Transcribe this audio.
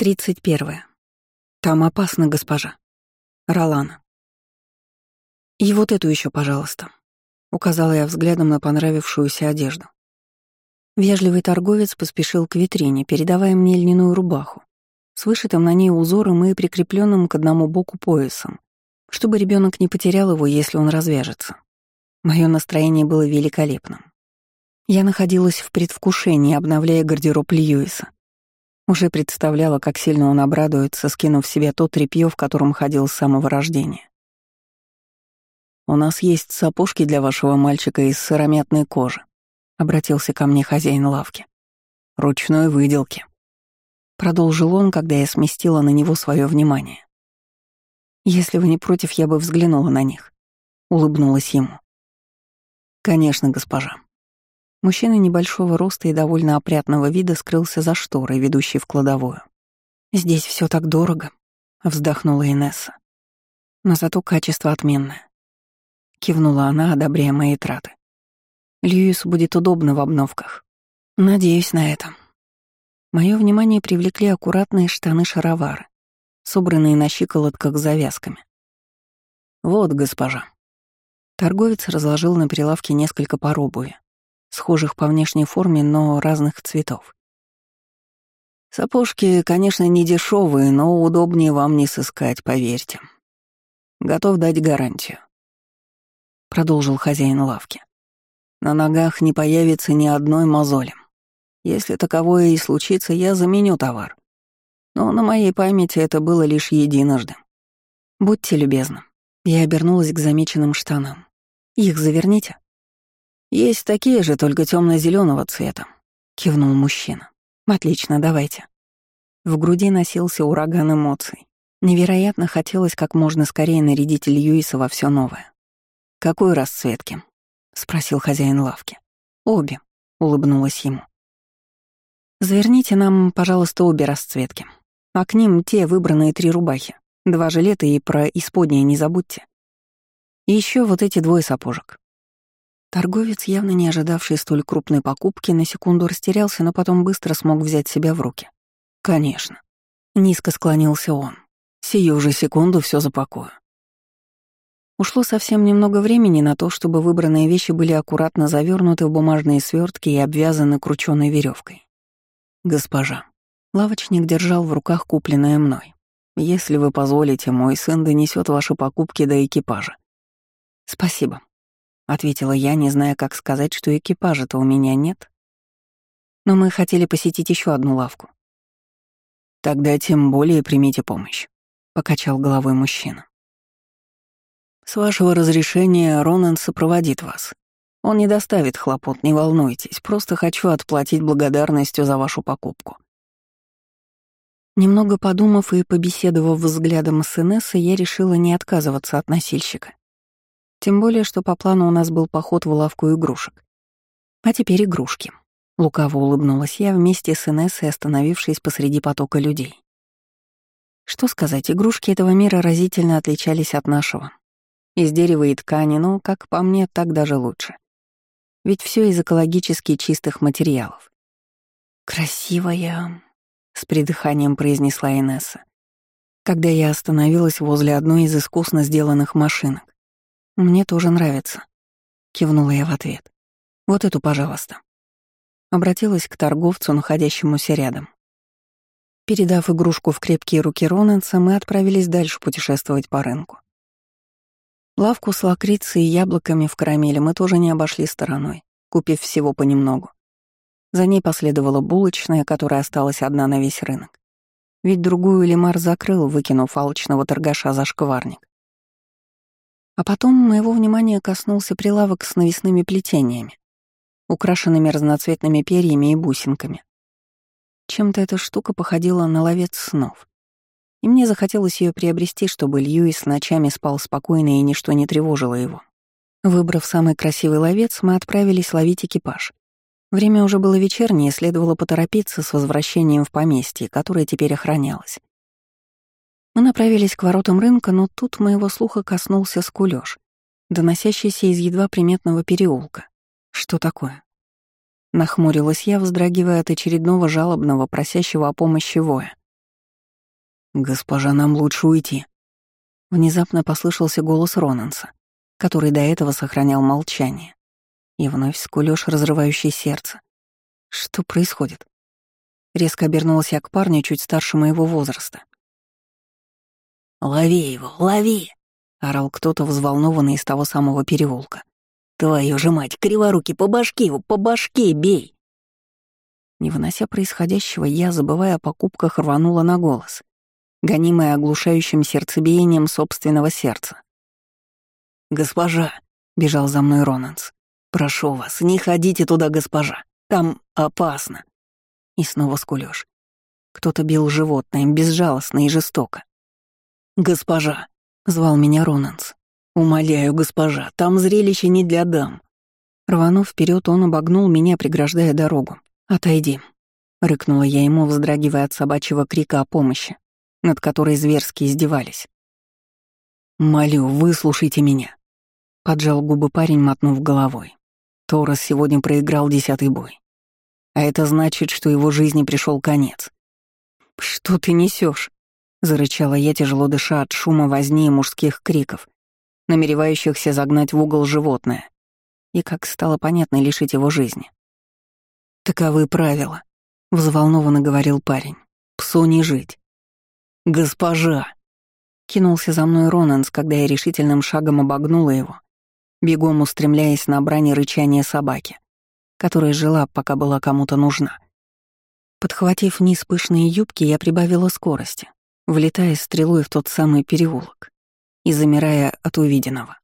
Тридцать первое. Там опасно, госпожа. Ролана. И вот эту еще, пожалуйста. Указала я взглядом на понравившуюся одежду. Вежливый торговец поспешил к витрине, передавая мне льняную рубаху с вышитым на ней узором и прикрепленным к одному боку поясом, чтобы ребенок не потерял его, если он развяжется. Мое настроение было великолепным. Я находилась в предвкушении, обновляя гардероб Льюиса. Уже представляла, как сильно он обрадуется, скинув себе то тряпье, в котором ходил с самого рождения. «У нас есть сапожки для вашего мальчика из сыромятной кожи», — обратился ко мне хозяин лавки. «Ручной выделки». Продолжил он, когда я сместила на него свое внимание. «Если вы не против, я бы взглянула на них», — улыбнулась ему. «Конечно, госпожа», Мужчина небольшого роста и довольно опрятного вида скрылся за шторой, ведущей в кладовую. «Здесь все так дорого», — вздохнула Инесса. «Но зато качество отменное». Кивнула она, одобряя мои траты. «Льюису будет удобно в обновках. Надеюсь на это». Мое внимание привлекли аккуратные штаны-шаровары, собранные на щиколотках завязками. «Вот, госпожа». Торговец разложил на прилавке несколько пар обуви схожих по внешней форме, но разных цветов. Сапожки, конечно, не дешевые, но удобнее вам не сыскать, поверьте. Готов дать гарантию. Продолжил хозяин лавки. На ногах не появится ни одной мозоли. Если таковое и случится, я заменю товар. Но на моей памяти это было лишь единожды. Будьте любезны. Я обернулась к замеченным штанам. Их заверните. «Есть такие же, только темно зеленого цвета», — кивнул мужчина. «Отлично, давайте». В груди носился ураган эмоций. Невероятно хотелось как можно скорее нарядить Льюиса во все новое. «Какой расцветки?» — спросил хозяин лавки. «Обе», — улыбнулась ему. «Заверните нам, пожалуйста, обе расцветки. А к ним те выбранные три рубахи. Два жилета и про исподнее не забудьте. И еще вот эти двое сапожек. Торговец, явно не ожидавший столь крупной покупки, на секунду растерялся, но потом быстро смог взять себя в руки. «Конечно». Низко склонился он. «Сию же секунду все запакую». Ушло совсем немного времени на то, чтобы выбранные вещи были аккуратно завернуты в бумажные свертки и обвязаны крученной веревкой. «Госпожа». Лавочник держал в руках купленное мной. «Если вы позволите, мой сын донесет ваши покупки до экипажа». «Спасибо», ответила я, не зная, как сказать, что экипажа-то у меня нет. Но мы хотели посетить еще одну лавку. Тогда тем более примите помощь, покачал головой мужчина. С вашего разрешения Ронан сопроводит вас. Он не доставит хлопот, не волнуйтесь, просто хочу отплатить благодарностью за вашу покупку. Немного подумав и побеседовав взглядом с Инессой, я решила не отказываться от носильщика. Тем более, что по плану у нас был поход в лавку игрушек. А теперь игрушки. Лукаво улыбнулась я вместе с Инессой, остановившись посреди потока людей. Что сказать, игрушки этого мира разительно отличались от нашего. Из дерева и ткани, но, как по мне, так даже лучше. Ведь все из экологически чистых материалов. «Красивая», — с придыханием произнесла Инесса, когда я остановилась возле одной из искусно сделанных машинок. «Мне тоже нравится», — кивнула я в ответ. «Вот эту, пожалуйста». Обратилась к торговцу, находящемуся рядом. Передав игрушку в крепкие руки Роненса, мы отправились дальше путешествовать по рынку. Лавку с лакрицей и яблоками в карамели мы тоже не обошли стороной, купив всего понемногу. За ней последовала булочная, которая осталась одна на весь рынок. Ведь другую Лемар закрыл, выкинув алчного торгаша за шкварник. А потом моего внимания коснулся прилавок с навесными плетениями, украшенными разноцветными перьями и бусинками. Чем-то эта штука походила на ловец снов. И мне захотелось ее приобрести, чтобы Льюис ночами спал спокойно и ничто не тревожило его. Выбрав самый красивый ловец, мы отправились ловить экипаж. Время уже было вечернее, следовало поторопиться с возвращением в поместье, которое теперь охранялось. Мы направились к воротам рынка, но тут моего слуха коснулся скулёж, доносящийся из едва приметного переулка. Что такое? Нахмурилась я, вздрагивая от очередного жалобного, просящего о помощи воя. «Госпожа, нам лучше уйти». Внезапно послышался голос Ронанса, который до этого сохранял молчание. И вновь скулёж, разрывающий сердце. Что происходит? Резко обернулась я к парню чуть старше моего возраста. «Лови его, лови!» — орал кто-то взволнованный из того самого переулка. «Твою же мать, криворуки, по башке его, по башке бей!» Не вынося происходящего, я, забывая о покупках, рванула на голос, гонимая оглушающим сердцебиением собственного сердца. «Госпожа!» — бежал за мной Ронанс. «Прошу вас, не ходите туда, госпожа. Там опасно». И снова скулёшь. Кто-то бил животное, безжалостно и жестоко. «Госпожа!» — звал меня Ронанс. «Умоляю, госпожа, там зрелище не для дам». Рванув вперед, он обогнул меня, преграждая дорогу. «Отойди», — рыкнула я ему, вздрагивая от собачьего крика о помощи, над которой зверски издевались. «Молю, выслушайте меня», — поджал губы парень, мотнув головой. Торос сегодня проиграл десятый бой. А это значит, что его жизни пришел конец. «Что ты несешь? Зарычала я, тяжело дыша от шума возни и мужских криков, намеревающихся загнать в угол животное, и, как стало понятно, лишить его жизни. «Таковы правила», — взволнованно говорил парень. «Псу не жить». «Госпожа!» Кинулся за мной Ронанс, когда я решительным шагом обогнула его, бегом устремляясь на брани рычания собаки, которая жила, пока была кому-то нужна. Подхватив низ пышные юбки, я прибавила скорости, влетая стрелой в тот самый переулок и замирая от увиденного.